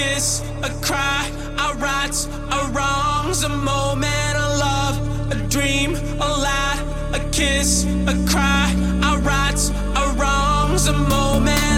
kiss, a cry, our rights, our wrongs, a moment, a love, a dream, a lie, a kiss, a cry, our rights, our wrongs, a moment.